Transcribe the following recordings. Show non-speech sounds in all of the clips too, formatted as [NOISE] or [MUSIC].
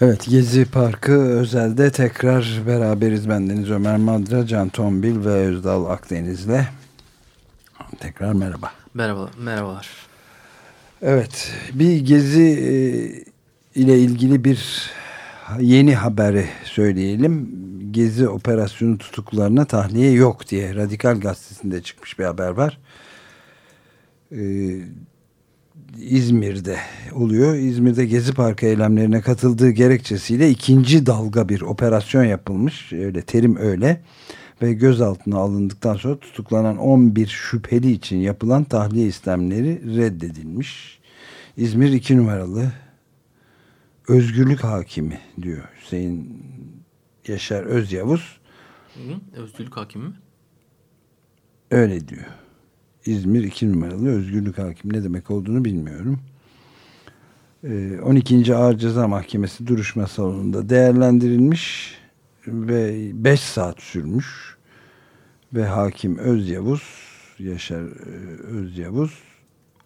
Evet Gezi Parkı özelde tekrar beraberiz. Bendeniz Ömer Madra, Can Tombil ve Özdal Akdeniz'le. Tekrar merhaba. Merhaba, merhabalar. Evet bir Gezi e, ile ilgili bir yeni haberi söyleyelim. Gezi operasyonu tutuklarına tahliye yok diye Radikal Gazetesi'nde çıkmış bir haber var. Ee, İzmir'de oluyor. İzmir'de Gezi Parkı eylemlerine katıldığı gerekçesiyle ikinci dalga bir operasyon yapılmış. Öyle terim öyle. Ve gözaltına alındıktan sonra tutuklanan 11 şüpheli için yapılan tahliye istemleri reddedilmiş. İzmir 2 numaralı özgürlük hakimi diyor Hüseyin Yaşar Özyavuz. Özgürlük hakimi mi? Öyle diyor. İzmir 2 numaralı özgürlük hakimi ne demek olduğunu bilmiyorum. 12. Ee, Ağır Ceza Mahkemesi duruşma salonunda değerlendirilmiş ve 5 saat sürmüş ve hakim Özyavuz Yaşar e, Özyavuz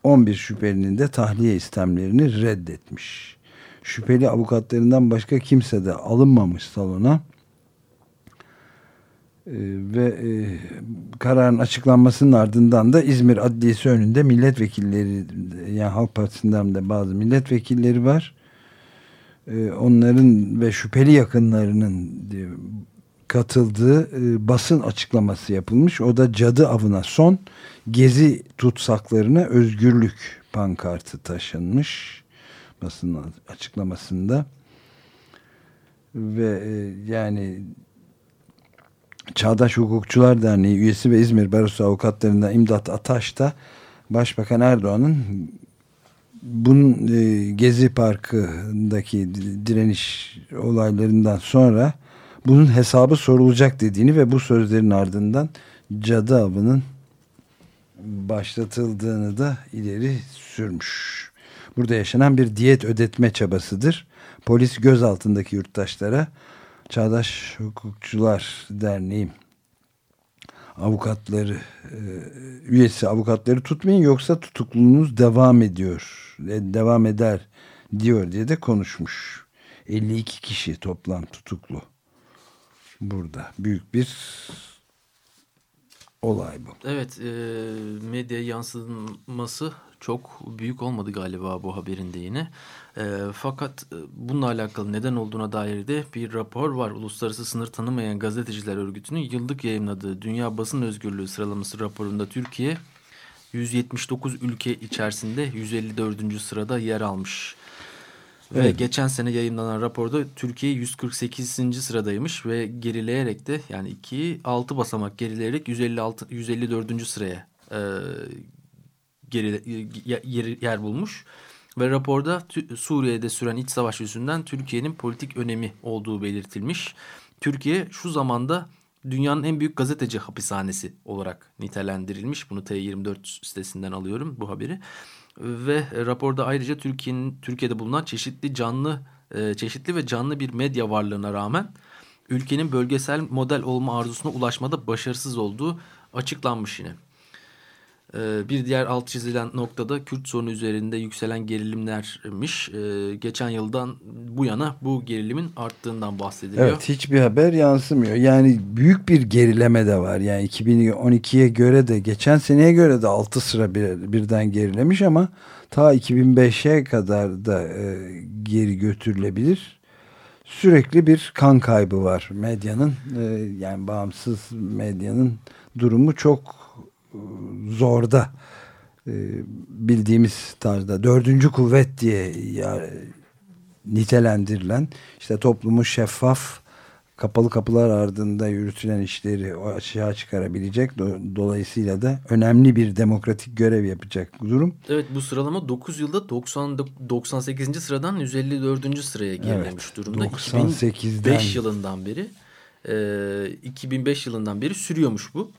11 şüphelinin de tahliye istemlerini reddetmiş. Şüpheli avukatlarından başka kimse de alınmamış salona ve e, kararın açıklanmasının ardından da İzmir Adliyesi önünde milletvekilleri yani Halk Partisi'nden de bazı milletvekilleri var. E, onların ve şüpheli yakınlarının diye, katıldığı e, basın açıklaması yapılmış. O da cadı avına son gezi tutsaklarına özgürlük pankartı taşınmış basın açıklamasında ve e, yani Çağdaş Hukukçular Derneği üyesi ve İzmir Barosu avukatlarından İmdat Ataş da Başbakan Erdoğan'ın bunun e, Gezi Parkı'ndaki direniş olaylarından sonra bunun hesabı sorulacak dediğini ve bu sözlerin ardından cadı avının başlatıldığını da ileri sürmüş. Burada yaşanan bir diyet ödetme çabasıdır. Polis gözaltındaki yurttaşlara Çağdaş Hukukçular Derneği avukatları e, üyesi avukatları tutmayın yoksa tutukluluğunuz devam ediyor e, devam eder diyor diye de konuşmuş 52 kişi toplam tutuklu burada büyük bir olay bu. Evet e, medya yansıması çok büyük olmadı galiba bu haberin de yine. E, fakat bununla alakalı neden olduğuna dair de bir rapor var. Uluslararası Sınır Tanımayan Gazeteciler Örgütü'nün yıllık yayınladığı Dünya Basın Özgürlüğü sıralaması raporunda Türkiye 179 ülke içerisinde 154. sırada yer almış. Evet. Ve geçen sene yayınlanan raporda Türkiye 148. sıradaymış ve gerileyerek de yani 2 6 basamak gerileyerek 156 154. sıraya e, geri, yer, yer bulmuş. Ve raporda Suriye'de süren iç savaş yüzünden Türkiye'nin politik önemi olduğu belirtilmiş. Türkiye şu zamanda dünyanın en büyük gazeteci hapishanesi olarak nitelendirilmiş. Bunu T24 sitesinden alıyorum bu haberi. Ve raporda ayrıca Türkiye'nin Türkiye'de bulunan çeşitli canlı e, çeşitli ve canlı bir medya varlığına rağmen ülkenin bölgesel model olma arzusuna ulaşmada başarısız olduğu açıklanmış yine. Ee, bir diğer alt çizilen noktada Kürt sorunu üzerinde yükselen gerilimlermiş. Ee, geçen yıldan bu yana bu gerilimin arttığından bahsediliyor. Evet hiçbir haber yansımıyor. Yani büyük bir gerileme de var. Yani 2012'ye göre de geçen seneye göre de 6 sıra bir, birden gerilemiş ama ta 2005'e kadar da e, geri götürülebilir. Sürekli bir kan kaybı var medyanın. E, yani bağımsız medyanın durumu çok zorda e, bildiğimiz tarzda dördüncü kuvvet diye ya, nitelendirilen işte toplumu şeffaf kapalı kapılar ardında yürütülen işleri aşağı çıkarabilecek. Dolayısıyla da önemli bir demokratik görev yapacak durum. Evet bu sıralama 9 yılda 90, 98. sıradan 154. sıraya gerilemiş evet, durumda. 98'den 2005 yılından beri e, 2005 yılından beri sürüyormuş bu.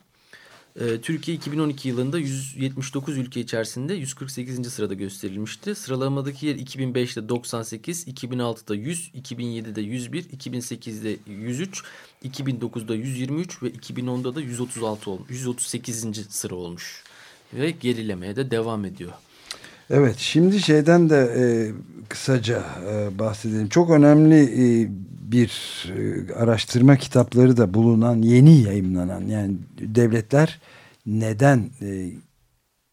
E, Türkiye 2012 yılında 179 ülke içerisinde 148. sırada gösterilmişti. Sıralamadaki yer 2005'te 98, 2006'da 100, 2007'de 101, 2008'de 103, 2009'da 123 ve 2010'da da 136 olmuş. 138. sıra olmuş. Ve gerilemeye de devam ediyor. Evet şimdi şeyden de e, kısaca e, bahsedelim. Çok önemli e, bir e, araştırma kitapları da bulunan yeni yayınlanan yani devletler neden e,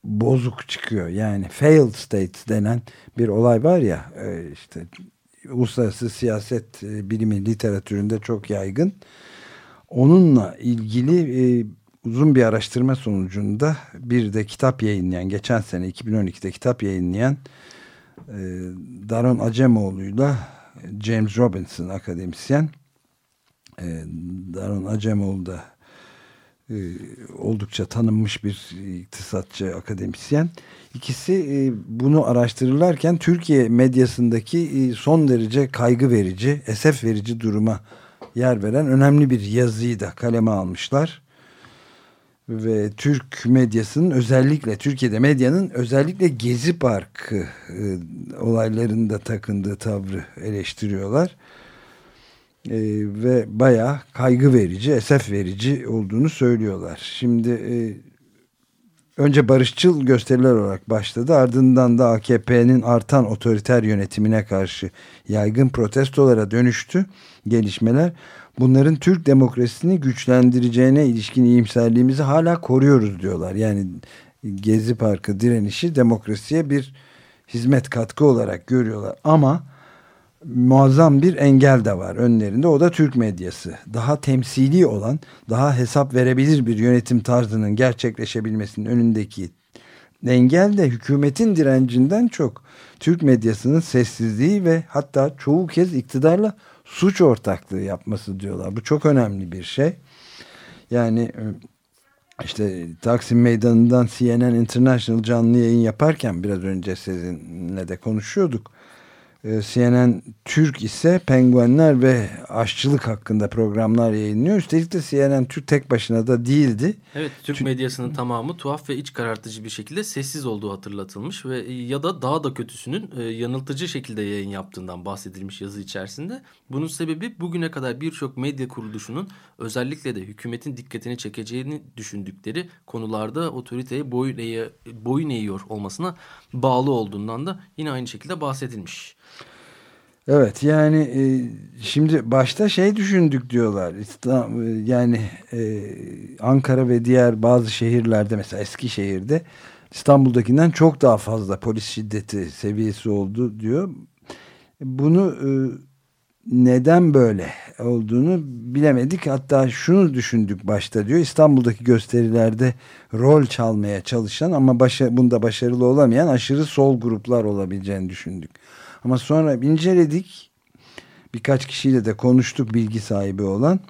bozuk çıkıyor yani failed states denen bir olay var ya e, işte uluslararası siyaset bilimi literatüründe çok yaygın. Onunla ilgili uzun bir araştırma sonucunda bir de kitap yayınlayan geçen sene 2012'de kitap yayınlayan e, Daron Acemoğlu'yla James Robinson akademisyen e, Daron Acemoğlu da e, oldukça tanınmış bir iktisatçı akademisyen. İkisi e, bunu araştırırlarken Türkiye medyasındaki e, son derece kaygı verici, esef verici duruma yer veren önemli bir yazıyı da kaleme almışlar ve Türk medyasının özellikle Türkiye'de medyanın özellikle Gezi Parkı e, olaylarında takındığı tavrı eleştiriyorlar. E, ve bayağı kaygı verici, esef verici olduğunu söylüyorlar. Şimdi e, önce barışçıl gösteriler olarak başladı. Ardından da AKP'nin artan otoriter yönetimine karşı yaygın protestolara dönüştü gelişmeler bunların Türk demokrasisini güçlendireceğine ilişkin iyimserliğimizi hala koruyoruz diyorlar. Yani Gezi Parkı direnişi demokrasiye bir hizmet katkı olarak görüyorlar. Ama muazzam bir engel de var önlerinde. O da Türk medyası. Daha temsili olan, daha hesap verebilir bir yönetim tarzının gerçekleşebilmesinin önündeki engel de hükümetin direncinden çok Türk medyasının sessizliği ve hatta çoğu kez iktidarla suç ortaklığı yapması diyorlar. Bu çok önemli bir şey. Yani e, işte Taksim Meydanı'ndan CNN International canlı yayın yaparken biraz önce sizinle de konuşuyorduk. Ee, CNN Türk ise penguenler ve aşçılık hakkında programlar yayınlıyor. Üstelik de CNN Türk tek başına da değildi. Evet Türk T medyasının tamamı tuhaf ve iç karartıcı bir şekilde sessiz olduğu hatırlatılmış ve ya da daha da kötüsünün e, yanıltıcı şekilde yayın yaptığından bahsedilmiş yazı içerisinde. Bunun sebebi bugüne kadar birçok medya kuruluşunun özellikle de hükümetin dikkatini çekeceğini düşündükleri konularda otoriteye boyun, eğe, boyun eğiyor olmasına bağlı olduğundan da yine aynı şekilde bahsedilmiş. Evet yani e, şimdi başta şey düşündük diyorlar İstanbul, e, yani e, Ankara ve diğer bazı şehirlerde mesela Eskişehir'de İstanbul'dakinden çok daha fazla polis şiddeti seviyesi oldu diyor. Bunu e, neden böyle olduğunu bilemedik. Hatta şunu düşündük başta diyor. İstanbul'daki gösterilerde rol çalmaya çalışan ama başa, bunda başarılı olamayan aşırı sol gruplar olabileceğini düşündük. Ama sonra inceledik. Birkaç kişiyle de konuştuk bilgi sahibi olan.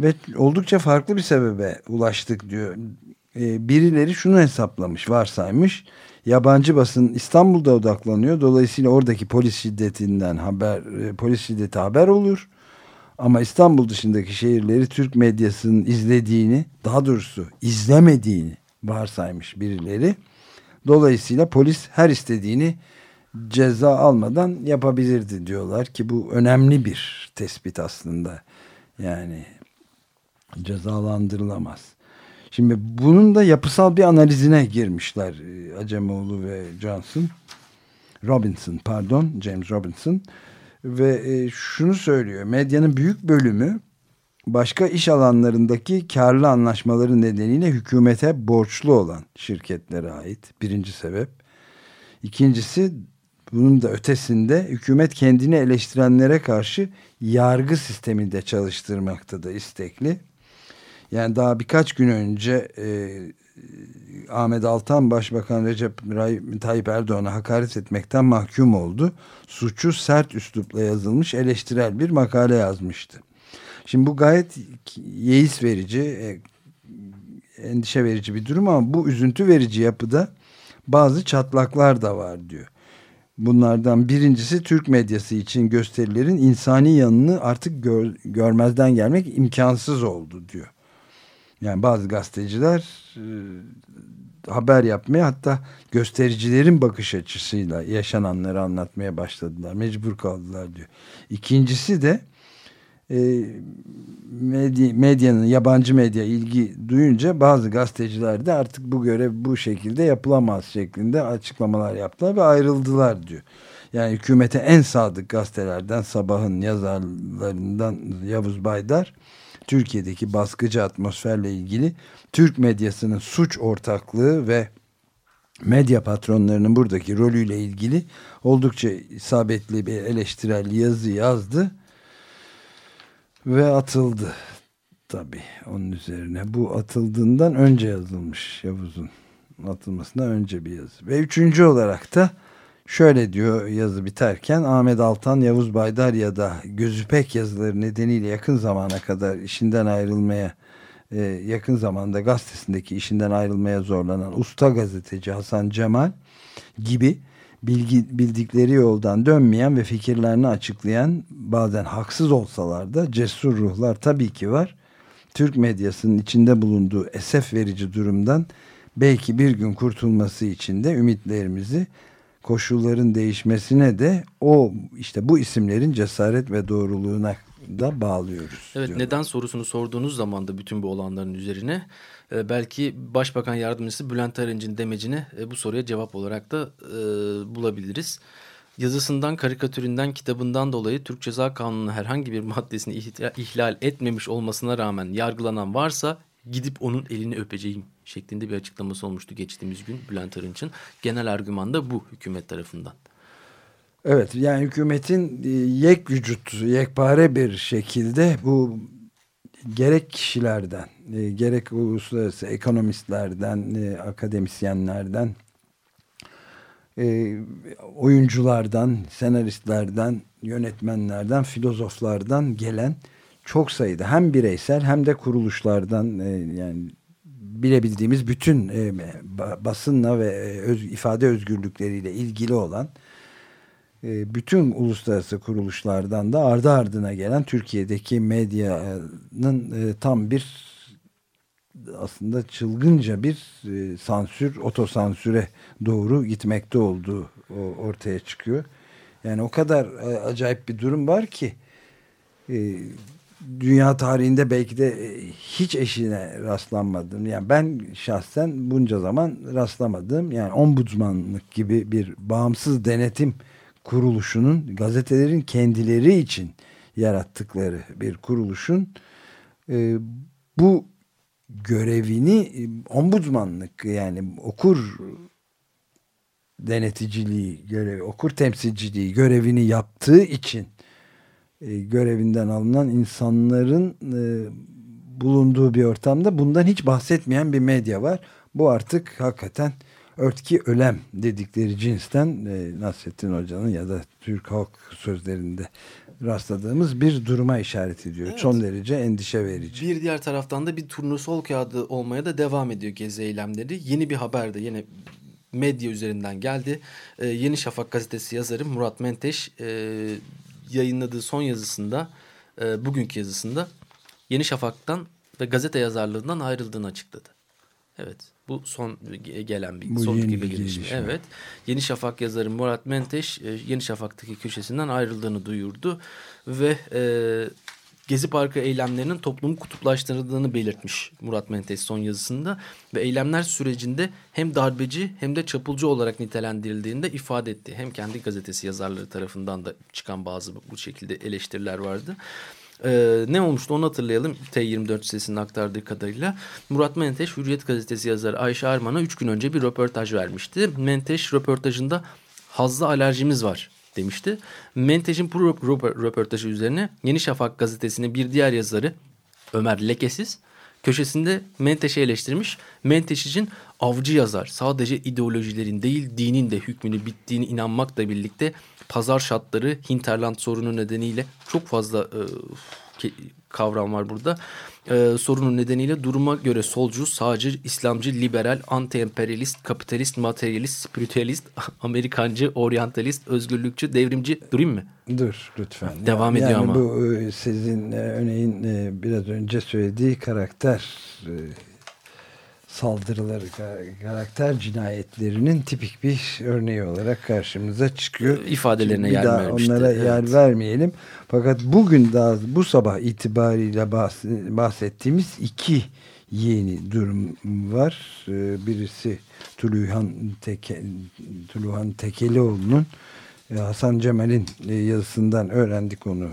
Ve oldukça farklı bir sebebe ulaştık diyor. Ee, birileri şunu hesaplamış, varsaymış. Yabancı basın İstanbul'da odaklanıyor. Dolayısıyla oradaki polis şiddetinden haber, e, polis şiddeti haber olur. Ama İstanbul dışındaki şehirleri Türk medyasının izlediğini, daha doğrusu izlemediğini varsaymış birileri. Dolayısıyla polis her istediğini ceza almadan yapabilirdi diyorlar ki bu önemli bir tespit aslında. Yani cezalandırılamaz. Şimdi bunun da yapısal bir analizine girmişler e, Acemoğlu ve Johnson. Robinson pardon James Robinson ve e, şunu söylüyor medyanın büyük bölümü başka iş alanlarındaki karlı anlaşmaları nedeniyle hükümete borçlu olan şirketlere ait birinci sebep. İkincisi bunun da ötesinde hükümet kendini eleştirenlere karşı yargı sisteminde çalıştırmakta da istekli. Yani daha birkaç gün önce e, Ahmet Altan Başbakan Recep Tayyip Erdoğan'a hakaret etmekten mahkum oldu. Suçu sert üslupla yazılmış eleştirel bir makale yazmıştı. Şimdi bu gayet yeis verici, e, endişe verici bir durum ama bu üzüntü verici yapıda bazı çatlaklar da var diyor. Bunlardan birincisi Türk medyası için gösterilerin insani yanını artık gör, görmezden gelmek imkansız oldu diyor. Yani bazı gazeteciler e, haber yapmaya hatta göstericilerin bakış açısıyla yaşananları anlatmaya başladılar. Mecbur kaldılar diyor. İkincisi de medya, medyanın yabancı medya ilgi duyunca bazı gazeteciler de artık bu görev bu şekilde yapılamaz şeklinde açıklamalar yaptılar ve ayrıldılar diyor. Yani hükümete en sadık gazetelerden sabahın yazarlarından Yavuz Baydar Türkiye'deki baskıcı atmosferle ilgili Türk medyasının suç ortaklığı ve medya patronlarının buradaki rolüyle ilgili oldukça isabetli bir eleştirel yazı yazdı ve atıldı. Tabi onun üzerine bu atıldığından önce yazılmış Yavuz'un atılmasından önce bir yazı. Ve üçüncü olarak da şöyle diyor yazı biterken Ahmet Altan, Yavuz Baydar ya da Gözü Pek yazıları nedeniyle yakın zamana kadar işinden ayrılmaya e, yakın zamanda gazetesindeki işinden ayrılmaya zorlanan usta gazeteci Hasan Cemal gibi bilgi, bildikleri yoldan dönmeyen ve fikirlerini açıklayan bazen haksız olsalar da cesur ruhlar tabii ki var. Türk medyasının içinde bulunduğu esef verici durumdan belki bir gün kurtulması için de ümitlerimizi koşulların değişmesine de o işte bu isimlerin cesaret ve doğruluğuna da bağlıyoruz. Evet diyorlar. neden sorusunu sorduğunuz zaman da bütün bu olanların üzerine e, belki Başbakan Yardımcısı Bülent Arınç'ın demecini e, bu soruya cevap olarak da e, bulabiliriz. Yazısından, karikatüründen, kitabından dolayı Türk Ceza Kanunu'nun herhangi bir maddesini ihlal etmemiş olmasına rağmen yargılanan varsa gidip onun elini öpeceğim şeklinde bir açıklaması olmuştu geçtiğimiz gün Bülent Arınç'ın. Genel argüman da bu hükümet tarafından. Evet yani hükümetin e, yek vücut, yekpare bir şekilde bu gerek kişilerden, e, gerek uluslararası ekonomistlerden, e, akademisyenlerden, oyunculardan, senaristlerden, yönetmenlerden, filozoflardan gelen çok sayıda hem bireysel hem de kuruluşlardan yani bilebildiğimiz bütün basınla ve öz, ifade özgürlükleriyle ilgili olan e, bütün uluslararası kuruluşlardan da ardı ardına gelen Türkiye'deki medyanın e, tam bir aslında çılgınca bir e, sansür, otosansüre doğru gitmekte olduğu ortaya çıkıyor. Yani o kadar acayip bir durum var ki dünya tarihinde belki de hiç eşine rastlanmadım. Yani ben şahsen bunca zaman rastlamadım. Yani ombudsmanlık gibi bir bağımsız denetim kuruluşunun gazetelerin kendileri için yarattıkları bir kuruluşun e, bu görevini e, ombudsmanlık yani okur deneticiliği görevi, okur temsilciliği görevini yaptığı için e, görevinden alınan insanların e, bulunduğu bir ortamda bundan hiç bahsetmeyen bir medya var. Bu artık hakikaten örtki ölem dedikleri cinsten e, Nasrettin Hoca'nın ya da Türk halk sözlerinde rastladığımız bir duruma işaret ediyor. Evet. Son derece endişe verici. Bir diğer taraftan da bir turnusol kağıdı olmaya da devam ediyor gezi eylemleri. Yeni bir haber de yine medya üzerinden geldi. Ee, Yeni Şafak gazetesi yazarı Murat Menteş e, yayınladığı son yazısında, e, bugünkü yazısında Yeni Şafak'tan ve gazete yazarlığından ayrıldığını açıkladı. Evet. Bu son gelen bir, Bu son bir gelişme. gelişme. Evet. Yeni Şafak yazarı Murat Menteş e, Yeni Şafak'taki köşesinden ayrıldığını duyurdu ve e, Gezi Parkı eylemlerinin toplumu kutuplaştırdığını belirtmiş Murat Menteş son yazısında ve eylemler sürecinde hem darbeci hem de çapulcu olarak nitelendirildiğini de ifade etti. Hem kendi gazetesi yazarları tarafından da çıkan bazı bu şekilde eleştiriler vardı. Ee, ne olmuştu onu hatırlayalım T24 sesinin aktardığı kadarıyla. Murat Menteş Hürriyet gazetesi yazarı Ayşe Arman'a 3 gün önce bir röportaj vermişti. Menteş röportajında hazlı alerjimiz var demişti. Menteş'in bu röportajı üzerine Yeni Şafak gazetesinin bir diğer yazarı Ömer Lekesiz köşesinde Menteş'i eleştirmiş. Menteş için avcı yazar sadece ideolojilerin değil dinin de hükmünü bittiğini inanmakla birlikte pazar şartları hinterland sorunu nedeniyle çok fazla e, kavram var burada. Ee, sorunun nedeniyle duruma göre solcu, sağcı, İslamcı, liberal, anti-emperyalist, kapitalist, materyalist, spiritüalist, [LAUGHS] Amerikancı, oryantalist, özgürlükçü, devrimci durayım mı? Dur lütfen. Devam ediyor yani ama. Bu e, sizin e, örneğin e, biraz önce söylediği karakter saldırıları, karakter cinayetlerinin tipik bir örneği olarak karşımıza çıkıyor. İfadelerine yer vermişti. Onlara evet. yer vermeyelim. Fakat bugün daha bu sabah itibariyle bahsettiğimiz iki yeni durum var. Ee, birisi Tuluhan, Teke, Tuluhan Tekelioğlu'nun e, Hasan Cemal'in e, yazısından öğrendik onu.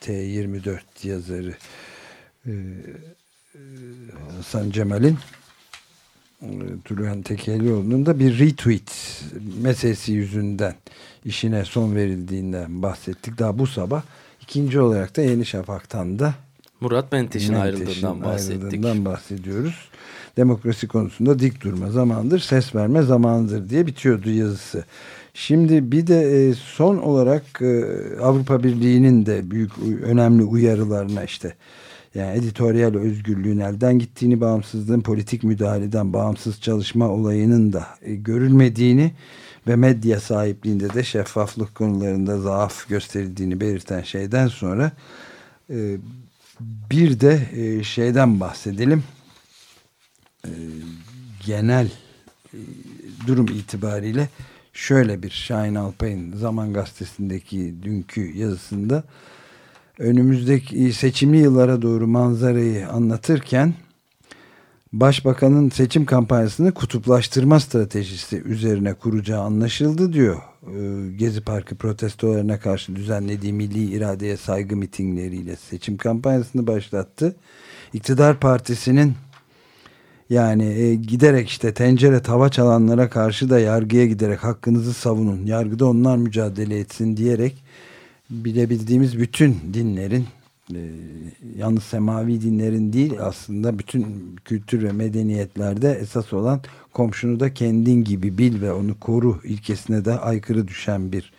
T24 yazarı Hasan Cemal'in e, Tülühan Tekelioğlu'nun da bir retweet meselesi yüzünden işine son verildiğinden bahsettik. Daha bu sabah ikinci olarak da Yeni Şafak'tan da Murat Menteş'in ayrıldığından bahsettik. Ayrıldığından bahsediyoruz. Demokrasi konusunda dik durma zamandır, ses verme zamandır diye bitiyordu yazısı. Şimdi bir de e, son olarak e, Avrupa Birliği'nin de büyük önemli uyarılarına işte yani editoryal özgürlüğün elden gittiğini, bağımsızlığın politik müdahaleden bağımsız çalışma olayının da e, görülmediğini ve medya sahipliğinde de şeffaflık konularında zaaf gösterildiğini belirten şeyden sonra e, bir de e, şeyden bahsedelim. E, genel e, durum itibariyle şöyle bir Şahin Alpay'ın Zaman Gazetesi'ndeki dünkü yazısında önümüzdeki seçimli yıllara doğru manzarayı anlatırken Başbakanın seçim kampanyasını kutuplaştırma stratejisi üzerine kuracağı anlaşıldı diyor. Ee, Gezi Parkı protestolarına karşı düzenlediği milli iradeye saygı mitingleriyle seçim kampanyasını başlattı. İktidar partisinin yani e, giderek işte tencere tava çalanlara karşı da yargıya giderek hakkınızı savunun. Yargıda onlar mücadele etsin diyerek bilebildiğimiz bütün dinlerin e, yalnız semavi dinlerin değil aslında bütün kültür ve medeniyetlerde esas olan komşunu da kendin gibi bil ve onu koru ilkesine de aykırı düşen bir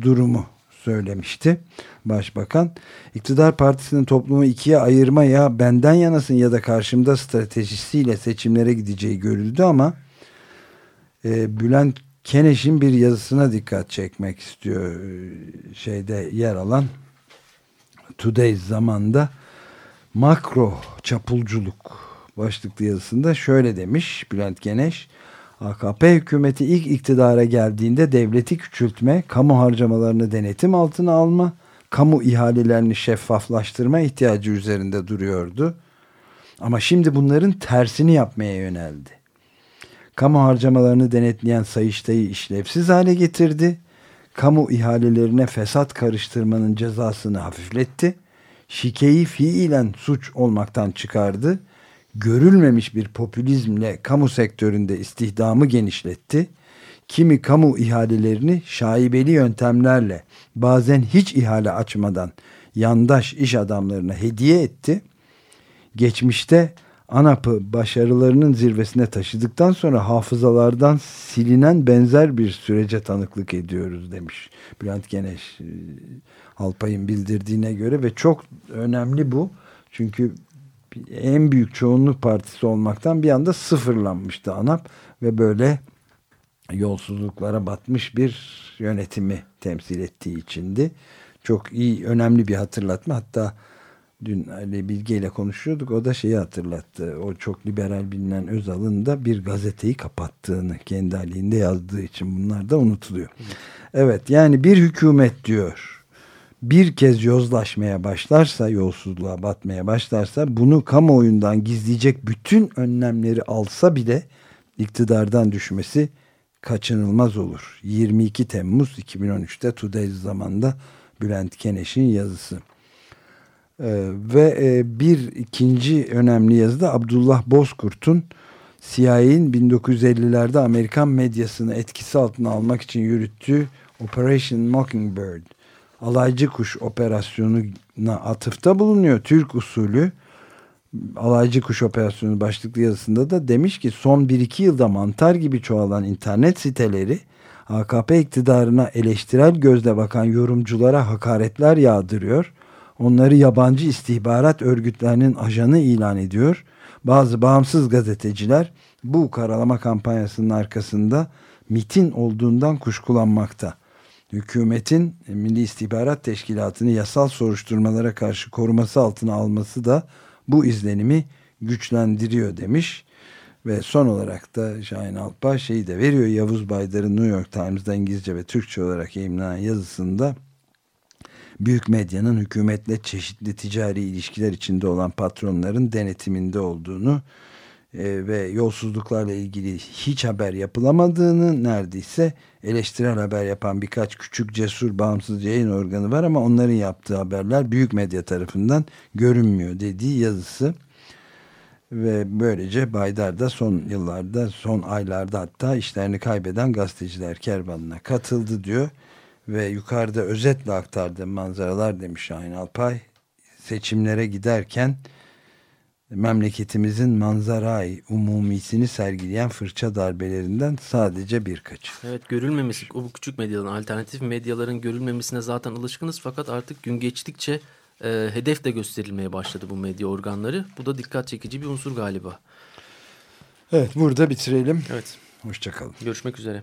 durumu söylemişti başbakan. İktidar partisinin toplumu ikiye ayırma ya benden yanasın ya da karşımda stratejisiyle seçimlere gideceği görüldü ama e, Bülent Keneş'in bir yazısına dikkat çekmek istiyor e, şeyde yer alan Today zamanda. Makro çapulculuk başlıklı yazısında şöyle demiş Bülent Keneş. AKP hükümeti ilk iktidara geldiğinde devleti küçültme, kamu harcamalarını denetim altına alma, kamu ihalelerini şeffaflaştırma ihtiyacı üzerinde duruyordu. Ama şimdi bunların tersini yapmaya yöneldi kamu harcamalarını denetleyen Sayıştay'ı işlevsiz hale getirdi. Kamu ihalelerine fesat karıştırmanın cezasını hafifletti. Şikeyi fiilen suç olmaktan çıkardı. Görülmemiş bir popülizmle kamu sektöründe istihdamı genişletti. Kimi kamu ihalelerini şaibeli yöntemlerle bazen hiç ihale açmadan yandaş iş adamlarına hediye etti. Geçmişte ANAP'ı başarılarının zirvesine taşıdıktan sonra hafızalardan silinen benzer bir sürece tanıklık ediyoruz demiş Bülent Geneş e, Alpay'ın bildirdiğine göre ve çok önemli bu çünkü en büyük çoğunluk partisi olmaktan bir anda sıfırlanmıştı ANAP ve böyle yolsuzluklara batmış bir yönetimi temsil ettiği içindi. Çok iyi, önemli bir hatırlatma. Hatta dün Ali Bilge ile konuşuyorduk. O da şeyi hatırlattı. O çok liberal bilinen Özal'ın da bir gazeteyi kapattığını kendi halinde yazdığı için bunlar da unutuluyor. Evet yani bir hükümet diyor bir kez yozlaşmaya başlarsa, yolsuzluğa batmaya başlarsa bunu kamuoyundan gizleyecek bütün önlemleri alsa bile iktidardan düşmesi kaçınılmaz olur. 22 Temmuz 2013'te Today zamanda Bülent Keneş'in yazısı. Ee, ve e, bir ikinci önemli yazı da Abdullah Bozkurt'un CIA'nin 1950'lerde Amerikan medyasını etkisi altına almak için yürüttüğü Operation Mockingbird alaycı kuş operasyonuna atıfta bulunuyor. Türk usulü alaycı kuş operasyonu başlıklı yazısında da demiş ki son 1-2 yılda mantar gibi çoğalan internet siteleri AKP iktidarına eleştirel gözle bakan yorumculara hakaretler yağdırıyor onları yabancı istihbarat örgütlerinin ajanı ilan ediyor. Bazı bağımsız gazeteciler bu karalama kampanyasının arkasında MIT'in olduğundan kuşkulanmakta. Hükümetin Milli İstihbarat Teşkilatı'nı yasal soruşturmalara karşı koruması altına alması da bu izlenimi güçlendiriyor demiş. Ve son olarak da Şahin Alpay şeyi de veriyor. Yavuz Baydar'ın New York Times'da İngilizce ve Türkçe olarak yayınlanan yazısında büyük medyanın hükümetle çeşitli ticari ilişkiler içinde olan patronların denetiminde olduğunu e, ve yolsuzluklarla ilgili hiç haber yapılamadığını neredeyse eleştirel haber yapan birkaç küçük cesur bağımsız yayın organı var ama onların yaptığı haberler büyük medya tarafından görünmüyor dediği yazısı. Ve böylece Baydar da son yıllarda son aylarda hatta işlerini kaybeden gazeteciler kervanına katıldı diyor ve yukarıda özetle aktardığı manzaralar demiş Şahin Alpay seçimlere giderken memleketimizin manzaray umumisini sergileyen fırça darbelerinden sadece birkaç. Evet görülmemesi o bu küçük medyaların alternatif medyaların görülmemesine zaten alışkınız fakat artık gün geçtikçe e, hedef de gösterilmeye başladı bu medya organları. Bu da dikkat çekici bir unsur galiba. Evet burada bitirelim. Evet. Hoşçakalın. Görüşmek üzere.